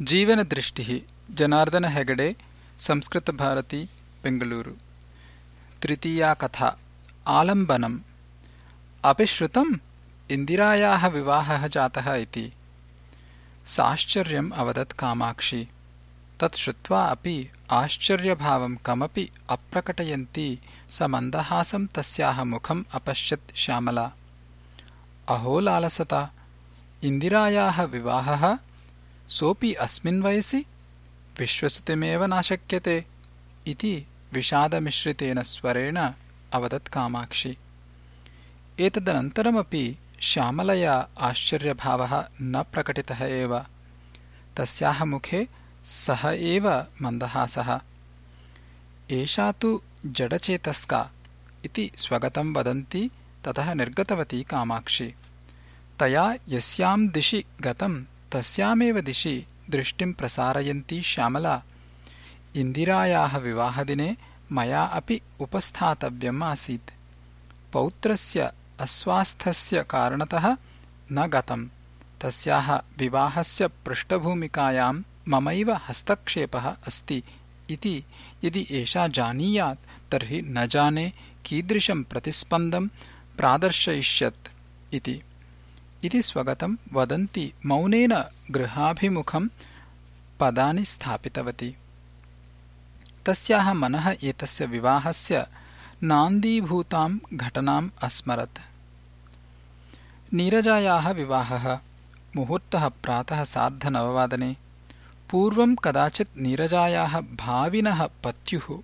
जीवनदृष्टिः जनार्दन हेगडे संस्कृतभारती बेङ्गलूरु तृतीया कथा आलम्बनम् अपि श्रुतम् साश्चर्यम् अवदत् कामाक्षी तत् श्रुत्वा अपि आश्चर्यभावम् कमपि अप्रकटयन्ती स मन्दहासम् तस्याः मुखम् अपश्यत् श्यामला अहो लालसता इन्दिरायाः विवाहः सोऽपि अस्मिन् वयसि विश्वसितुमेव न शक्यते इति विषादमिश्रितेन स्वरेण अवदत् कामाक्षी। एतदनन्तरमपि श्यामलया आश्चर्यभावः न प्रकटितः एव। तस्याः मुखे सः एव मन्दहासः। एषा तु जडचेतस्का इति स्वगतं वदन्ती ततः निर्गतवती कामाक्षी। तया यस्याम् दिशि गतम् तस्यामेव दिशि दृष्टिम् प्रसारयन्ती श्यामला। इन्दिरायाः विवाहदिने मया अपि उपस्थातव्यम् आसीत्। पौत्रस्य अस्वास्थस्य कारणतः न गतम्। तस्याः विवाहस्य पृष्ठभूमिकायाम् ममैव हस्तक्षेपः अस्ति इति यदि एषा जानीयात् तर्हि न जाने कीदृशम् प्रतिस्पन्दम् प्रादर्शयिष्यत् इति इति स्वगतम् वदन्ती, मौनेन गृहाभिमुखम् पदानि स्थापितवती। तस्याः मनः एतस्य विवाहस्य नान्दीभूताम् घटनाम् अस्मरत्। नीरजायाः विवाहः मुहूर्तः प्रातः सार्धनववादने। पूर्वम् कदाचित् नीरजायाः भाविनः पत्युः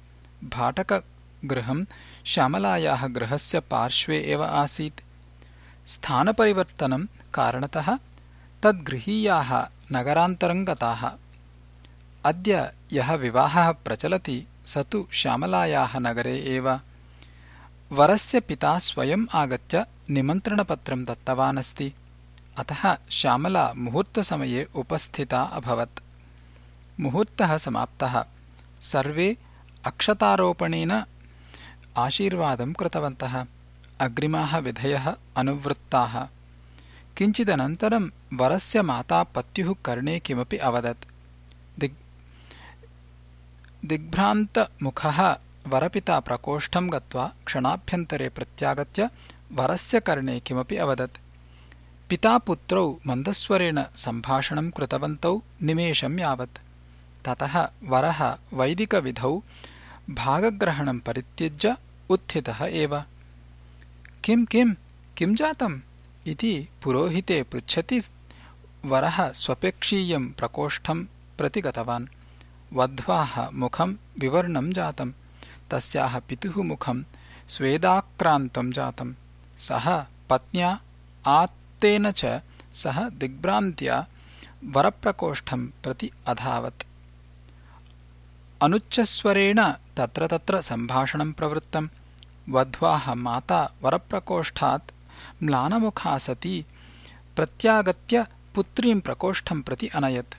भाटकगृहम् श्यामलायाः गृहस्य पार्श्वे एव आसीत्। स्थानपरिवर्तनम् कारणतः तद्गृहीयाः नगरान्तरम् गताः अद्य यः विवाहः प्रचलति स तु श्यामलायाः नगरे एव। वरस्य पिता स्वयम् आगत्य निमन्त्रणपत्रम् दत्तवानस्ति। अतः श्यामला मुहूर्तसमये उपस्थिता अभवत्। मुहूर्तः समाप्तः। सर्वे अक्षतारोपणेन आशीर्वादम् कृतवन्तः अग्रिमाः विधयः अनुवृत्ताः। किञ्चिदनन्तरम् वरस्य माता पत्युः कर्णे किमपि अवदत्। दिग्भ्रान्तमुखः वरपिता प्रकोष्ठम् गत्वा क्षणाभ्यन्तरे प्रत्यागत्य वरस्य कर्णे किमपि अवदत्। पिता पुत्रौ मन्दस्वरेण सम्भाषणम् कृतवन्तौ निमेषम् यावत्। ततः वरः वैदिकविधौ भागग्रहणम् परित्यज्य उत्थितः एव किम् किम् किम् जातम् इति पुरोहिते पृच्छति वरः स्वपेक्षीयम् प्रकोष्ठम् प्रति गतवान् वध्वाः मुखम् विवर्णम् जातम् तस्याः पितुः मुखम् स्वेदाक्रान्तम् जातम्। सः पत्न्या आत्तेन च सः दिग्भ्रान्त्या वरप्रकोष्ठम् प्रति अधावत्। अनुच्चस्वरेण तत्र तत्र सम्भाषणम् प्रवृत्तम् वध्वाः माता वरप्रकोष्ठात् म्लानमुखा सती प्रत्यागत्य पुत्रीम् प्रकोष्ठम् प्रति अनयत्।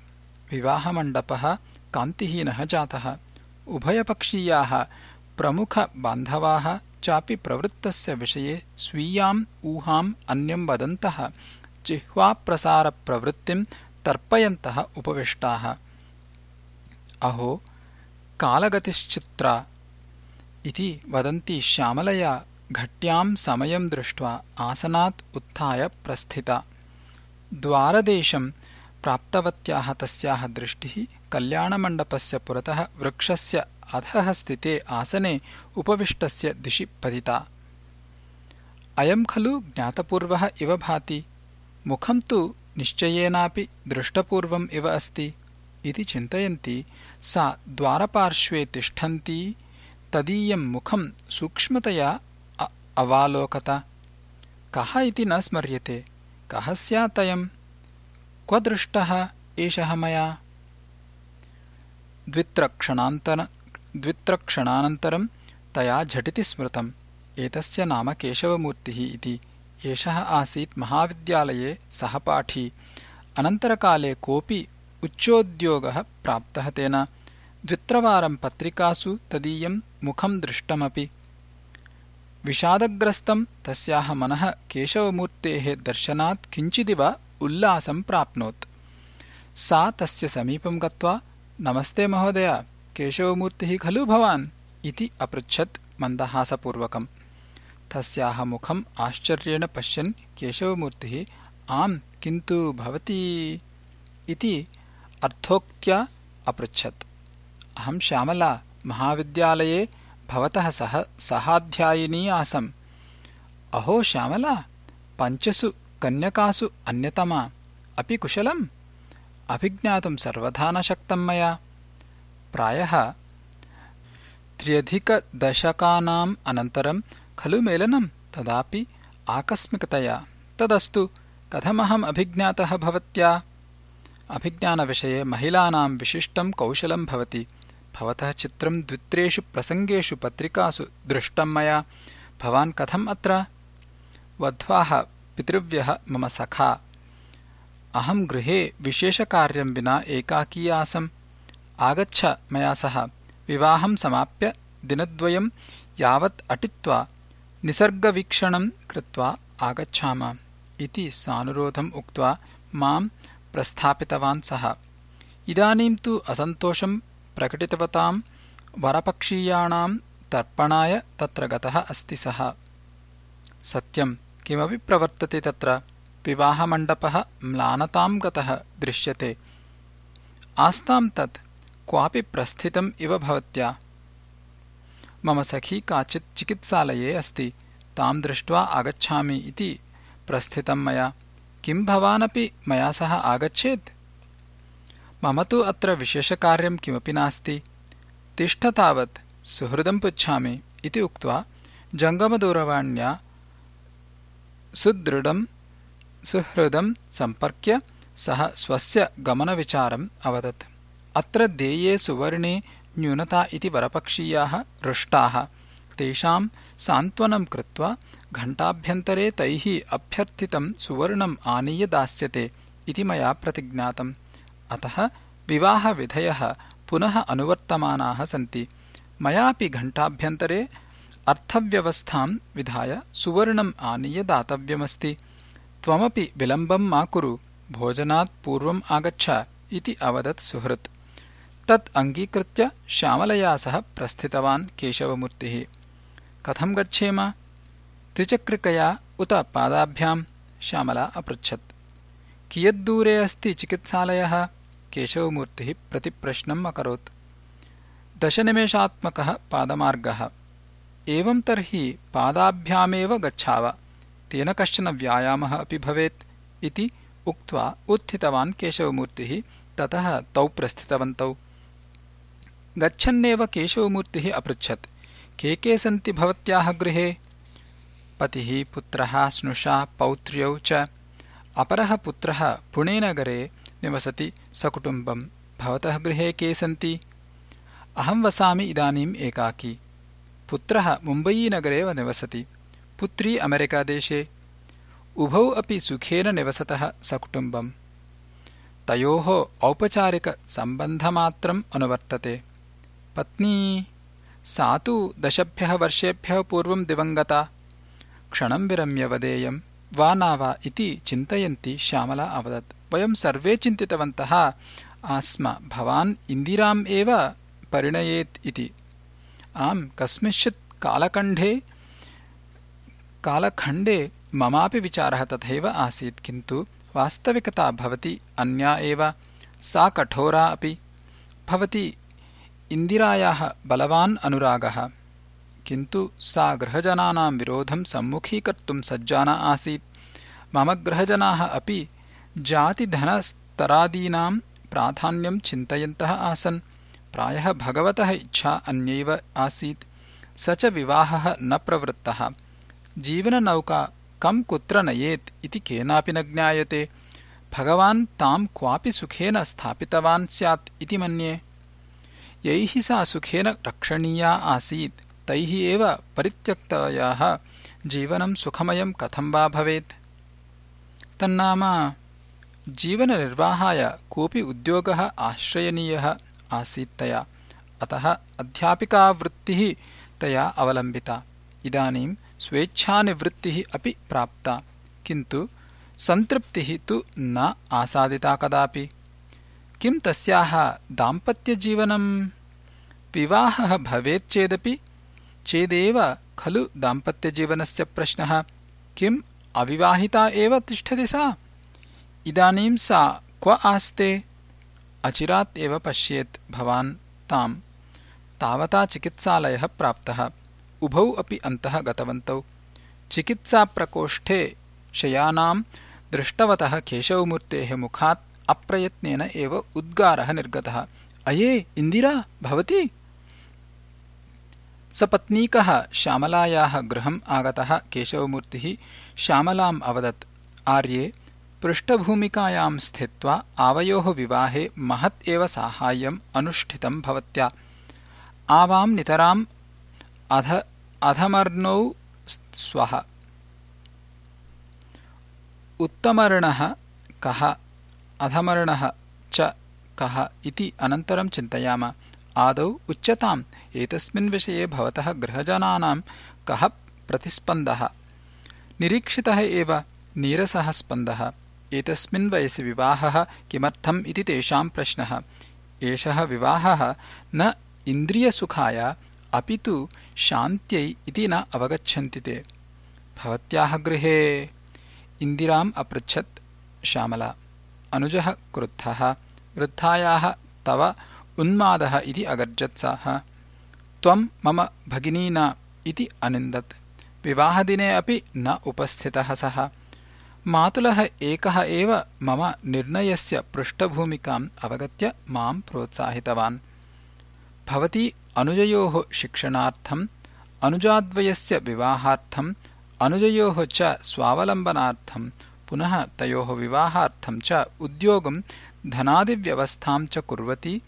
विवाहमण्डपः कान्तिहीनः जातः। उभयपक्षीयाः प्रमुखबान्धवाः चापि प्रवृत्तस्य विषये स्वीयाम् ऊहाम् अन्यम् वदन्तः। जिह्वाप्रसारप्रवृत्तिम् तर्पयन्तः उपविष्टाः। अहो कालगतिश्चित्रा इति वदन्ती श्यामलया घट्याम् समयम् दृष्ट्वा आसनात् उत्थाय प्रस्थिता। द्वारदेशम् प्राप्तवत्याः तस्याः दृष्टिः कल्याणमण्डपस्य पुरतः वृक्षस्य अधः स्थिते आसने उपविष्टस्य दिशि पतिता। अयम् खलु ज्ञातपूर्वः इव भाति मुखम् तु निश्चयेनापि दृष्टपूर्वम् इव अस्ति इति चिन्तयन्ती सा द्वारपार्श्वे तिष्ठन्ती तदीयम् मुखम् सूक्ष्मतया अवालोकत। कः इति न स्मर्यते। कः स्यादयम् क्व दृष्टः एषः मया? द्वित्रक्षणानन्तरम् तया झटिति स्मृतम्। एतस्य नाम केशवमूर्तिः इति। एषः आसीत् महाविद्यालये सहपाठी अनन्तरकाले कोऽपि उच्चोद्योगः प्राप्तः तेन द्वित्रवारम् पत्रिकासु तदीयम् मुखम् दृष्टमपि। विषादग्रस्तम् तस्याः मनः केशवमूर्तेः दर्शनात् किञ्चिदिव उल्लासम् प्राप्नोत्। सा तस्य समीपं गत्वा नमस्ते महोदय केशवमूर्तिः खलु भवान्? इति अपृच्छत् मन्दहासपूर्वकम्। तस्याः मुखम् आश्चर्येण पश्यन् केशवमूर्तिः आम् किन्तु भवती इति अर्थोक्त्या अपृच्छत् अहम् श्यामला महाविद्यालये भवतः सह सहाध्यायिनी आसम्। अहो श्यामला पञ्चसु कन्यकासु अन्यतमा अपि कुशलम्? अभिज्ञातुम् सर्वथा न शक्तम् मया। प्रायः त्र्यधिकदशकानाम् अनन्तरम् खलु मेलनम् तदापि आकस्मिकतया। तदस्तु कथमहम् अभिज्ञातः भवत्या? अभिज्ञानविषये महिलानाम् विशिष्टम् कौशलम् भवति भवतः चित्रम् द्वित्रेषु प्रसङ्गेषु पत्रिकासु दृष्टम् मया। भवान् कथम् अत्र? वध्वाः पितृव्यः मम सखा। अहम् गृहे विशेषकार्यम् विना एकाकी आसम्। आगच्छ मया सह। विवाहम् समाप्य दिनद्वयम् यावत् अटित्वा निसर्गवीक्षणम् कृत्वा आगच्छाम इति सानुरोधम् उक्त्वा माम् प्रस्थापितवान् सः। इदानीम् तु असन्तोषम् प्रकटितवताम् वरपक्षीयाणाम् तर्पणाय तत्र गतः अस्ति सः। सत्यम् किमपि प्रवर्तते तत्र विवाहमण्डपः म्लानताम् गतः दृश्यते। आस्ताम् तत् क्वापि प्रस्थितम् इव भवत्या। मम सखी काचित् चिकित्सालये अस्ति ताम् दृष्ट्वा आगच्छामि इति प्रस्थितम् मया। किम् भवानपि मया सह आगच्छेत् मम तु अत्र विशेषकार्यम् किमपि नास्ति। तिष्ठ तावत् सुहृदम् पृच्छामि इति उक्त्वा जङ्गमदूरवाण्या सुदृढम् सुहृदम् सम्पर्क्य सः स्वस्य गमनविचारम् अवदत्। अत्र देये सुवर्णे न्यूनता इति वरपक्षीयाः रुष्टाः तेषाम् सान्त्वनम् कृत्वा घण्टाभ्यन्तरे तैः अभ्यर्थितम् सुवर्णम् आनीय दास्यते इति मया प्रतिज्ञातम् अतः विवाहविधयः पुनः अनुवर्तमानाः सन्ति। मयापि घण्टाभ्यन्तरे अर्थव्यवस्थाम् विधाय सुवर्णम् आनीय दातव्यमस्ति। त्वमपि विलम्बम् मा कुरु भोजनात् पूर्वम् आगच्छ इति अवदत् सुहृत्। तत् अङ्गीकृत्य श्यामलया सह प्रस्थितवान् केशवमूर्तिः। कथम् गच्छेम? त्रिचक्रिकया उत पादाभ्याम् श्यामला अपृच्छत्। कियद्दूरे अस्ति चिकित्सालयः केशवमूर्तिः प्रतिप्रश्नम् अकरोत्। दशनिमेषात्मकः पादमार्गः। एवम् तर्हि पादाभ्यामेव गच्छाव। तेन कश्चन व्यायामः अपि भवेत् इति उक्त्वा उत्थितवान् केशवमूर्तिः। ततः तौ प्रस्थितवन्तौ। गच्छन्नेव केशवमूर्तिः अपृच्छत्। के के सन्ति भवत्याः गृहे? पतिः, पुत्रः, स्नुषा, पौत्र्यौ च। अपरः पुत्रः पुणेनगरे निवसति सकुटुम्बम् भवतः गृहे के सन्ति? अहम् वसामि इदानीम् एकाकी। पुत्रः मुम्बयीनगरे निवसति। पुत्री अमेरिकादेशे। उभौ अपि सुखेन निवसतः सकुटुम्बम्। तयोः औपचारिकसम्बन्धमात्रम् अनुवर्तते। पत्नी सा तु दशभ्यः वर्षेभ्यः पूर्वम् दिवङ्गता। क्षणम् विरम्य वदेयम् वा न वा इति चिन्तयन्ती श्यामला अवदत्। वयम् सर्वे चिन्तितवन्तः आस्म भवान् इन्दिराम् एव परिणयेत् इति। आम् कस्मिंश्चित् कालकण्डे कालखण्डे ममापि विचारः तथैव आसीत् किन्तु वास्तविकता भवति अन्या एव सा कठोरा अपि। भवति इन्दिरायाः बलवान् अनुरागः किन्तु सा गृहजनानाम् विरोधम् सम्मुखीकर्तुम् सज्जा न आसीत्। मम गृहजनाः अपि जातिधनस्तरादीनाम् प्राधान्यम् चिन्तयन्तः आसन्। प्रायः भगवतः इच्छा अन्यैव आसीत्। स च विवाहः न प्रवृत्तः। जीवननौका कम् कुत्र नयेत् इति केनापि न ज्ञायते। भगवान् ताम् क्वापि सुखेन स्थापितवान् स्यात् इति मन्ये। यैः सा सुखेन रक्षणीया आसीत् तैः एव परित्यक्तायाः जीवनम् सुखमयम् कथम् वा भवेत्? तन्नाम जीवननिर्वाहाय कोऽपि उद्योगः आश्रयनीयः आसीत् तया। अतः अध्यापिकावृत्तिः तया अवलम्बिता। इदानीम् स्वेच्छानिवृत्तिः अपि प्राप्ता। किन्तु सन्तृप्तिः तु न आसादिता कदापि। किम् तस्याः दाम्पत्यजीवनम् विवाहः भवेच्चेदपि चेदेव खलु दाम्पत्यजीवनस्य प्रश्नः। किम्? अविवाहिता एव तिष्ठति सा। इदानीं सा क्व आस्ते? अचिरात् एव पश्येत् भवान् ताम् तावता चिकित्सालयः प्राप्तः। उभौ अपि अन्तः गतवन्तौ। चिकित्साप्रकोष्ठे शयानाम् दृष्टवतः केशवमूर्तेः मुखात् अप्रयत्नेन एव उद्गारः निर्गतः। अये इन्दिरा भवति सपत्नीकः श्यामलायाः गृहम् आगतः केशवमूर्तिः श्यामलाम् अवदत् आर्ये पृष्ठभूमिकायाम् स्थित्वा आवयोः विवाहे महत् एव साहाय्यम् अनुष्ठितम् भवत्या। आवाम् नितराम् अधमर्नौ स्वः उत्तमर्णः कः अधमर्णः च कः इति अनन्तरम् चिन्तयाम आदौ उच्यताम्। एतस्मिन् विषये भवतः गृहजनानाम् कः प्रतिस्पन्दः? निरीक्षितः एव नीरसः स्पन्दः एतस्मिन् वयसि विवाहः किमर्थम् इति तेषाम् प्रश्नः। एषः विवाहः न इन्द्रियसुखाय अपि तु शान्त्यै इति न अवगच्छन्ति ते। भवत्याः गृहे इन्दिराम् अपृच्छत् श्यामला। अनुजः क्रुद्धः। वृद्धायाः तव उन्मादः इति अगर्जत् सः त्वम् मम भगिनी न इति अनिन्दत्। विवाहदिने अपि न उपस्थितः सः। मातुलः एकः एव मम निर्णयस्य पृष्ठभूमिकाम् अवगत्य माम् प्रोत्साहितवान्। भवती अनुजयोः शिक्षणार्थम् अनुजाद्वयस्य विवाहार्थम् अनुजयोः च स्वावलम्बनार्थम् पुनः तयोः विवाहार्थम् च उद्योगम् धनादिव्यवस्थाम् च कुर्वती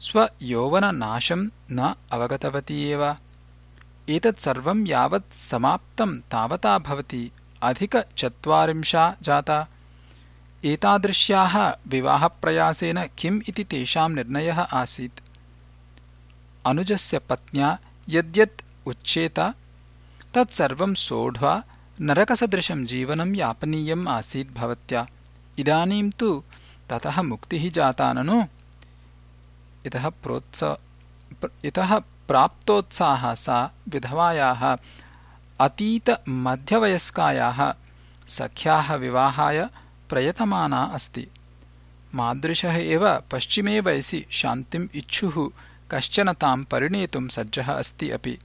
स्वयौवननाशम् न अवगतवती एव। एतत्सर्वम् यावत् समाप्तम् तावता भवति। अधिकचत्वारिंशा जाता। एतादृश्याः विवाहप्रयासेन किम् इति तेषाम् निर्णयः आसीत्। अनुजस्य पत्न्या यद्यत् उच्येत तत्सर्वम् सोढ्वा नरकसदृशम् जीवनम् यापनीयम् आसीत् भवत्या। इदानीम् तु ततः मुक्तिः जाता ननु इतः प्राप्तोत्साहः सा विधवायाः अतीतमध्यवयस्कायाः सख्याः विवाहाय प्रयतमाना अस्ति। मादृशः एव पश्चिमे वयसि शान्तिम् इच्छुः कश्चन ताम् परिणेतुम् सज्जः अस्ति अपि।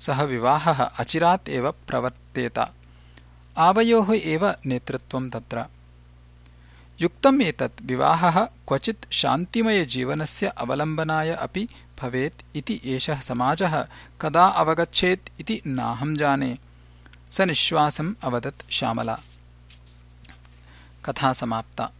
सः विवाहः अचिरात् एव प्रवर्तेत। आवयोः एव नेतृत्वम् तत्र युक्तम् एतत् विवाहः क्वचित् शान्तिमयजीवनस्य अवलम्बनाय अपि भवेत् इति एषः समाजः कदा अवगच्छेत् इति नाहम् जाने। स निःश्वासम् अवदत् श्यामला। कथा समाप्ता